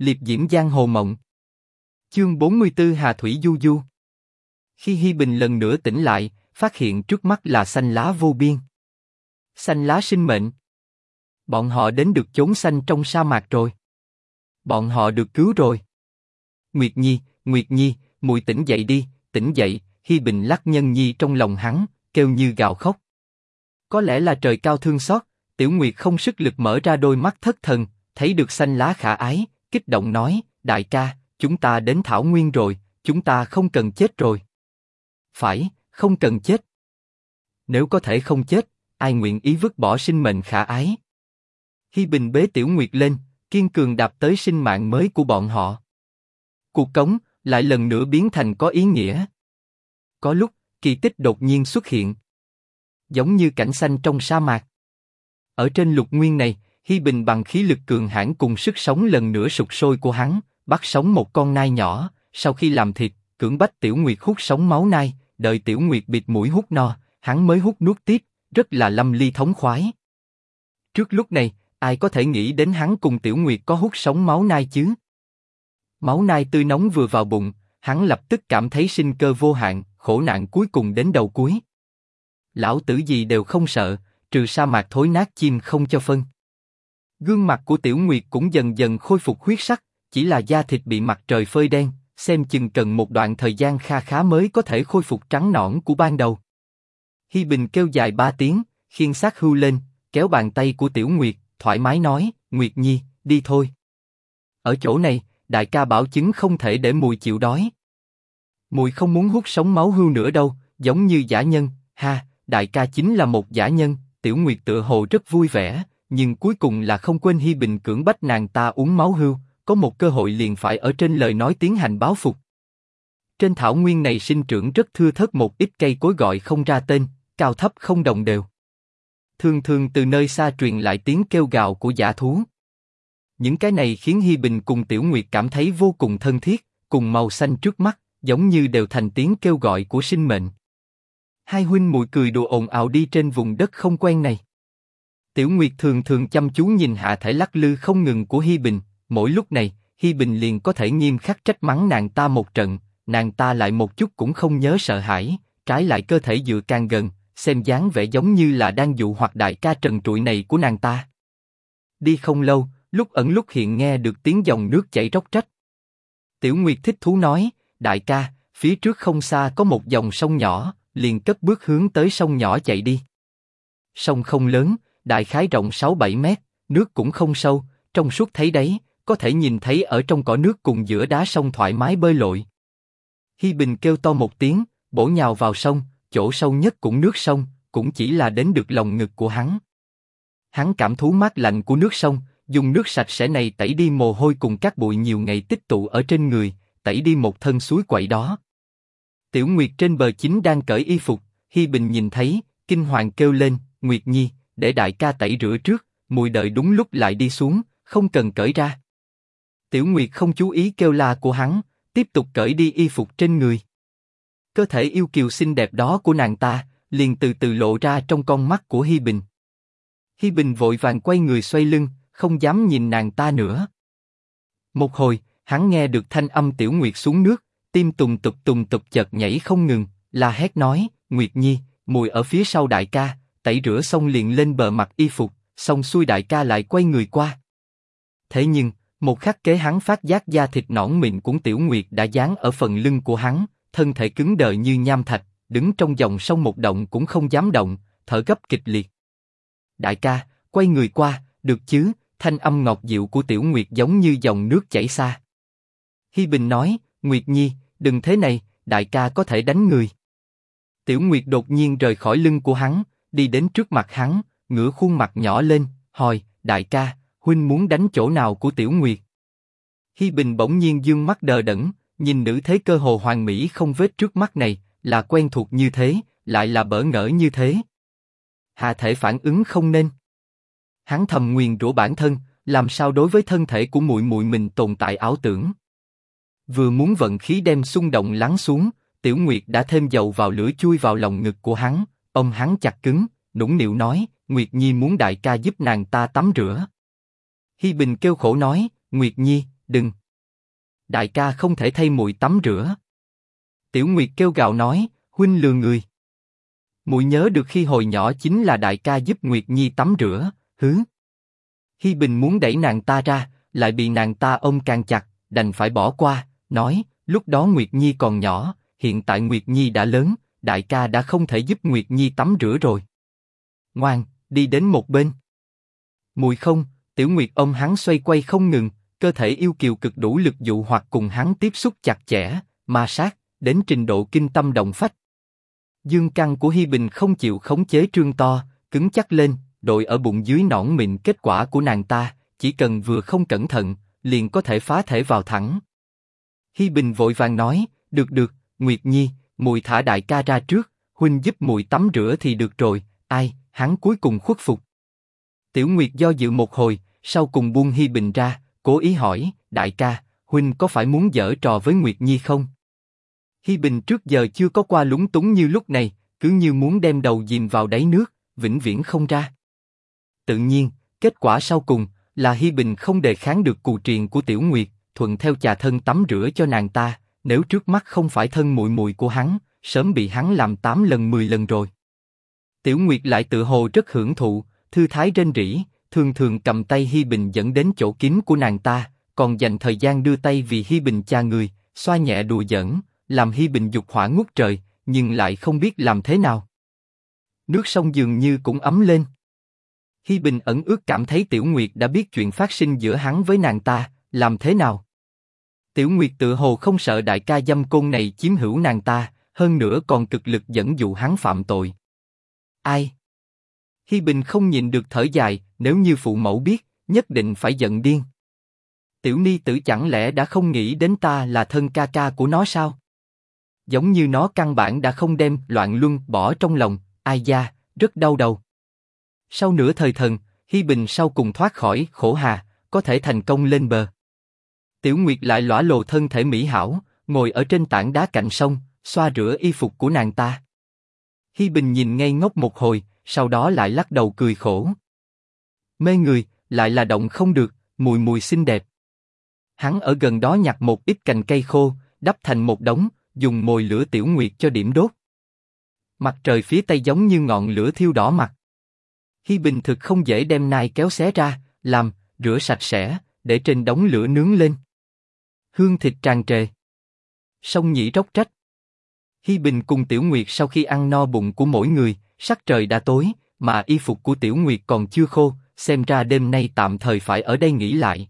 liệp diễm giang hồ mộng. Chương 44 Hà Thủy Du Du. Khi Hi Bình lần nữa tỉnh lại, phát hiện trước mắt là xanh lá vô biên. Xanh lá sinh mệnh. Bọn họ đến được chốn xanh trong sa mạc rồi. Bọn họ được cứu rồi. Nguyệt Nhi, Nguyệt Nhi, mùi tỉnh dậy đi, tỉnh dậy. Hi Bình lắc nhân nhi trong lòng hắn, kêu như gào khóc. Có lẽ là trời cao thương xót, Tiểu Nguyệt không sức lực mở ra đôi mắt thất thần, thấy được xanh lá khả ái, kích động nói, đại ca, chúng ta đến Thảo Nguyên rồi, chúng ta không cần chết rồi. Phải, không cần chết. Nếu có thể không chết, ai nguyện ý vứt bỏ sinh mệnh khả ái? Hi Bình bế Tiểu Nguyệt lên, kiên cường đạp tới sinh mạng mới của bọn họ. Cuộc cống lại lần nữa biến thành có ý nghĩa. Có lúc kỳ tích đột nhiên xuất hiện, giống như cảnh xanh trong sa mạc. Ở trên lục nguyên này, Hi Bình bằng khí lực cường hãn cùng sức sống lần nữa sụp sôi của hắn, bắt sống một con nai nhỏ, sau khi làm thịt, cưỡng bách Tiểu Nguyệt hút sống máu nai, đợi Tiểu Nguyệt bịt mũi hút no, hắn mới hút nuốt tiếp, rất là lâm ly thống khoái. Trước lúc này, ai có thể nghĩ đến hắn cùng Tiểu Nguyệt có hút sống máu nai chứ? Máu nai tươi nóng vừa vào bụng, hắn lập tức cảm thấy sinh cơ vô hạn, khổ nạn cuối cùng đến đầu cuối. Lão tử gì đều không sợ, trừ sa mạc thối nát chim không cho phân. Gương mặt của Tiểu Nguyệt cũng dần dần khôi phục huyết sắc, chỉ là da thịt bị mặt trời phơi đen, xem chừng cần một đoạn thời gian kha khá mới có thể khôi phục trắng nõn của ban đầu. Hi Bình kêu dài ba tiếng, khiên xác hưu lên, kéo bàn tay của Tiểu Nguyệt, thoải mái nói, Nguyệt Nhi, đi thôi. Ở chỗ này, đại ca bảo chứng không thể để mùi chịu đói. Mùi không muốn hút sống máu hưu nữa đâu, giống như giả nhân, ha, đại ca chính là một giả nhân, Tiểu Nguyệt tựa hồ rất vui vẻ, nhưng cuối cùng là không quên Hi Bình cưỡng bách nàng ta uống máu hưu, có một cơ hội liền phải ở trên lời nói tiến hành báo phục. Trên thảo nguyên này sinh trưởng rất thưa thớt một ít cây cối gọi không ra tên, cao thấp không đồng đều. Thường thường từ nơi xa truyền lại tiếng kêu gào của giả thú. Những cái này khiến Hi Bình cùng Tiểu Nguyệt cảm thấy vô cùng thân thiết, cùng màu xanh trước mắt, giống như đều thành tiếng kêu gọi của sinh mệnh. Hai huynh muội cười đùa ồn ào đi trên vùng đất không quen này. Tiểu Nguyệt thường thường chăm chú nhìn hạ thể lắc lư không ngừng của Hi Bình, mỗi lúc này, Hi Bình liền có thể nghiêm khắc trách mắng nàng ta một trận, nàng ta lại một chút cũng không nhớ sợ hãi, trái lại cơ thể dựa càng gần, xem dáng vẻ giống như là đang dụ hoặc đại ca trần trụi này của nàng ta. Đi không lâu, lúc ẩn lúc hiện nghe được tiếng dòng nước chảy róc rách. Tiểu Nguyệt thích thú nói, đại ca, phía trước không xa có một dòng sông nhỏ, liền cất bước hướng tới sông nhỏ chạy đi. Sông không lớn, đại khái rộng 6-7 mét, nước cũng không sâu, trong suốt thấy đấy, có thể nhìn thấy ở trong cỏ nước cùng giữa đá sông thoải mái bơi lội. Hi Bình kêu to một tiếng, bổ nhào vào sông, chỗ sâu nhất cũng nước sông, cũng chỉ là đến được lòng ngực của hắn. Hắn cảm thú mát lạnh của nước sông, dùng nước sạch sẽ này tẩy đi mồ hôi cùng các bụi nhiều ngày tích tụ ở trên người, tẩy đi một thân suối quậy đó. Tiểu Nguyệt trên bờ chính đang cởi y phục, Hi Bình nhìn thấy, kinh hoàng kêu lên, Nguyệt Nhi, để đại ca tẩy rửa trước, mùi đợi đúng lúc lại đi xuống, không cần cởi ra. Tiểu Nguyệt không chú ý kêu la của hắn, tiếp tục cởi đi y phục trên người. Cơ thể yêu kiều xinh đẹp đó của nàng ta, liền từ từ lộ ra trong con mắt của Hi Bình. Hi Bình vội vàng quay người xoay lưng, không dám nhìn nàng ta nữa. Một hồi, hắn nghe được thanh âm Tiểu Nguyệt xuống nước, tim tùng tục tùng tục chợt nhảy không ngừng, la hét nói, Nguyệt Nhi, mùi ở phía sau đại ca, tẩy rửa xong liền lên bờ mặc y phục, xong xuôi đại ca lại quay người qua. Thế nhưng, một khắc kế hắn phát giác da thịt nõn mịn của Tiểu Nguyệt đã dán ở phần lưng của hắn, thân thể cứng đờ như nham thạch, đứng trong dòng sông một động cũng không dám động, thở gấp kịch liệt. Đại ca, quay người qua, được chứ? Thanh âm ngọt dịu của Tiểu Nguyệt giống như dòng nước chảy xa. Hi Bình nói, Nguyệt Nhi, đừng thế này, đại ca có thể đánh người. Tiểu Nguyệt đột nhiên rời khỏi lưng của hắn, đi đến trước mặt hắn, ngửa khuôn mặt nhỏ lên, hỏi, đại ca, huynh muốn đánh chỗ nào của Tiểu Nguyệt? Hi Bình bỗng nhiên dương mắt đờ đẫn, nhìn nữ thế cơ hồ hoàn mỹ không vết trước mắt này, là quen thuộc như thế, lại là bỡ ngỡ như thế. hà thể phản ứng không nên. Hắn thầm nguyền rủa bản thân, làm sao đối với thân thể của muội muội mình tồn tại ảo tưởng. Vừa muốn vận khí đem xung động lắng xuống, Tiểu Nguyệt đã thêm dầu vào lửa chui vào lòng ngực của hắn, ông hắn chặt cứng, nũng nịu nói, Nguyệt Nhi muốn đại ca giúp nàng ta tắm rửa. Hi Bình kêu khổ nói, Nguyệt Nhi, đừng. Đại ca không thể thay muội tắm rửa. Tiểu Nguyệt kêu gào nói, huynh lừa người. Muội nhớ được khi hồi nhỏ chính là đại ca giúp Nguyệt Nhi tắm rửa, hứ. Hi Bình muốn đẩy nàng ta ra, lại bị nàng ta ôm càng chặt, đành phải bỏ qua, nói, lúc đó Nguyệt Nhi còn nhỏ, hiện tại Nguyệt Nhi đã lớn, đại ca đã không thể giúp Nguyệt Nhi tắm rửa rồi. Ngoan, đi đến một bên. Mùi không, Tiểu Nguyệt ông hắn xoay quay không ngừng, cơ thể yêu kiều cực đủ lực dụ hoặc cùng hắn tiếp xúc chặt chẽ, ma sát, đến trình độ kinh tâm động phách. Dương căn của Hi Bình không chịu khống chế trương to, cứng chắc lên, đội ở bụng dưới nõn mịn kết quả của nàng ta, chỉ cần vừa không cẩn thận, liền có thể phá thể vào thẳng. Hi Bình vội vàng nói, được được, Nguyệt Nhi, mùi thả đại ca ra trước, huynh giúp mùi tắm rửa thì được rồi. Ai, hắn cuối cùng khuất phục. Tiểu Nguyệt do dự một hồi, sau cùng buông Hi Bình ra, cố ý hỏi, đại ca, huynh có phải muốn dở trò với Nguyệt Nhi không? Hi Bình trước giờ chưa có qua lúng túng như lúc này, cứ như muốn đem đầu dìm vào đáy nước, vĩnh viễn không ra. Tự nhiên, kết quả sau cùng là Hi Bình không đề kháng được cù truyền của Tiểu Nguyệt, thuận theo trà thân tắm rửa cho nàng ta. Nếu trước mắt không phải thân muội muội của hắn, sớm bị hắn làm tám lần mười lần rồi. Tiểu Nguyệt lại tự hồ rất hưởng thụ, thư thái rên rỉ, thường thường cầm tay Hi Bình dẫn đến chỗ kín của nàng ta, còn dành thời gian đưa tay vì Hi Bình cha người, xoa nhẹ đùa giỡn, làm Hi Bình dục hỏa ngút trời, nhưng lại không biết làm thế nào. Nước sông dường như cũng ấm lên. Hi Bình ẩn ước cảm thấy Tiểu Nguyệt đã biết chuyện phát sinh giữa hắn với nàng ta, làm thế nào? Tiểu Nguyệt tự hồ không sợ đại ca dâm côn này chiếm hữu nàng ta, hơn nữa còn cực lực dẫn dụ hắn phạm tội. Ai? Hi Bình không nhìn được thở dài, nếu như phụ mẫu biết, nhất định phải giận điên. Tiểu Ni tử chẳng lẽ đã không nghĩ đến ta là thân ca ca của nó sao? Giống như nó căn bản đã không đem loạn luân bỏ trong lòng, ai da, rất đau đầu. Sau nửa thời thần, Hi Bình sau cùng thoát khỏi khổ hà, có thể thành công lên bờ. Tiểu Nguyệt lại lõa lồ thân thể mỹ hảo, ngồi ở trên tảng đá cạnh sông, xoa rửa y phục của nàng ta. Hi Bình nhìn ngây ngốc một hồi, sau đó lại lắc đầu cười khổ. Mê người, lại là động không được, mùi mùi xinh đẹp. Hắn ở gần đó nhặt một ít cành cây khô, đắp thành một đống, dùng mồi lửa tiểu nguyệt cho điểm đốt. Mặt trời phía tây giống như ngọn lửa thiêu đỏ mặt. Hi Bình thực không dễ đem nai kéo xé ra, làm, rửa sạch sẽ, để trên đống lửa nướng lên. Hương thịt tràn trề. Sông nhĩ róc trách. Hi Bình cùng Tiểu Nguyệt sau khi ăn no bụng của mỗi người, sắc trời đã tối, mà y phục của Tiểu Nguyệt còn chưa khô, xem ra đêm nay tạm thời phải ở đây nghỉ lại.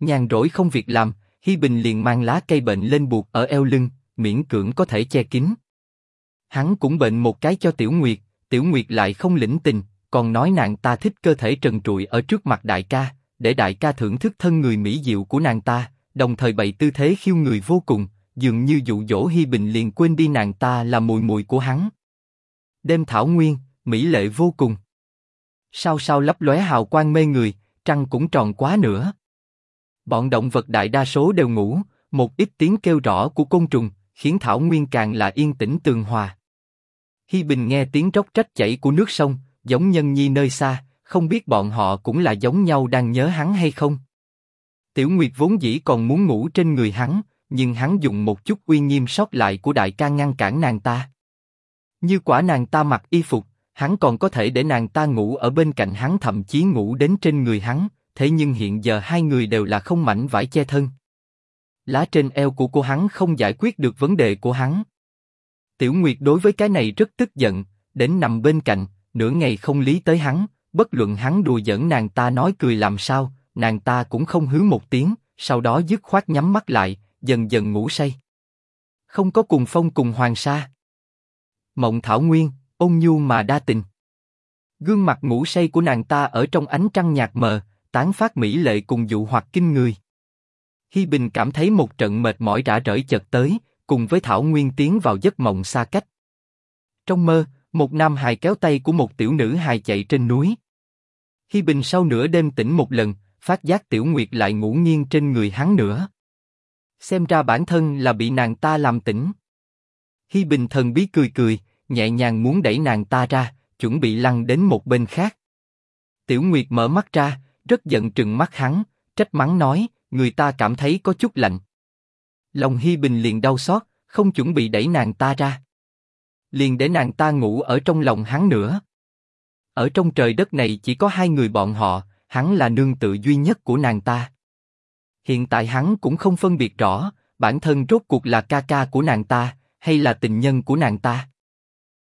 Nhàn rỗi không việc làm, Hi Bình liền mang lá cây bệnh lên buộc ở eo lưng, miễn cưỡng có thể che kín. Hắn cũng bệnh một cái cho Tiểu Nguyệt, Tiểu Nguyệt lại không lĩnh tình, còn nói nàng ta thích cơ thể trần trụi ở trước mặt đại ca, để đại ca thưởng thức thân người mỹ diệu của nàng ta, đồng thời bày tư thế khiêu người vô cùng, dường như dụ dỗ Hi Bình liền quên đi nàng ta là mùi mùi của hắn. Đêm thảo nguyên, mỹ lệ vô cùng. Sao sao lấp lóe hào quang mê người, trăng cũng tròn quá nữa. Bọn động vật đại đa số đều ngủ, một ít tiếng kêu rõ của côn trùng khiến thảo nguyên càng là yên tĩnh tường hòa. Hi Bình nghe tiếng róc rách chảy của nước sông, giống nhân nhi nơi xa, không biết bọn họ cũng là giống nhau đang nhớ hắn hay không. Tiểu Nguyệt vốn dĩ còn muốn ngủ trên người hắn, nhưng hắn dùng một chút uy nghiêm sót lại của đại ca ngăn cản nàng ta. Như quả nàng ta mặc y phục, hắn còn có thể để nàng ta ngủ ở bên cạnh hắn thậm chí ngủ đến trên người hắn, thế nhưng hiện giờ hai người đều là không mảnh vải che thân. Lá trên eo của cô hắn không giải quyết được vấn đề của hắn. Tiểu Nguyệt đối với cái này rất tức giận, đến nằm bên cạnh, nửa ngày không lý tới hắn, bất luận hắn đùa giỡn nàng ta nói cười làm sao, nàng ta cũng không hứa một tiếng, sau đó dứt khoát nhắm mắt lại, dần dần ngủ say. Không có cùng phong cùng hoàng sa. Mộng thảo nguyên, ôn nhu mà đa tình. Gương mặt ngủ say của nàng ta ở trong ánh trăng nhạt mờ, tán phát mỹ lệ cùng dụ hoặc kinh người. Hi Bình cảm thấy một trận mệt mỏi rã rời chợt tới, cùng với Thảo Nguyên tiến vào giấc mộng xa cách. Trong mơ, một nam hài kéo tay của một tiểu nữ hài chạy trên núi. Hi Bình sau nửa đêm tỉnh một lần, phát giác Tiểu Nguyệt lại ngủ nghiêng trên người hắn nữa. Xem ra bản thân là bị nàng ta làm tỉnh. Hi Bình thần bí cười cười, nhẹ nhàng muốn đẩy nàng ta ra, chuẩn bị lăn đến một bên khác. Tiểu Nguyệt mở mắt ra, rất giận trừng mắt hắn, trách mắng nói, người ta cảm thấy có chút lạnh. Lòng Hi Bình liền đau xót, không chuẩn bị đẩy nàng ta ra. Liền để nàng ta ngủ ở trong lòng hắn nữa. Ở trong trời đất này chỉ có hai người bọn họ, hắn là nương tự duy nhất của nàng ta. Hiện tại hắn cũng không phân biệt rõ, bản thân rốt cuộc là ca ca của nàng ta, hay là tình nhân của nàng ta.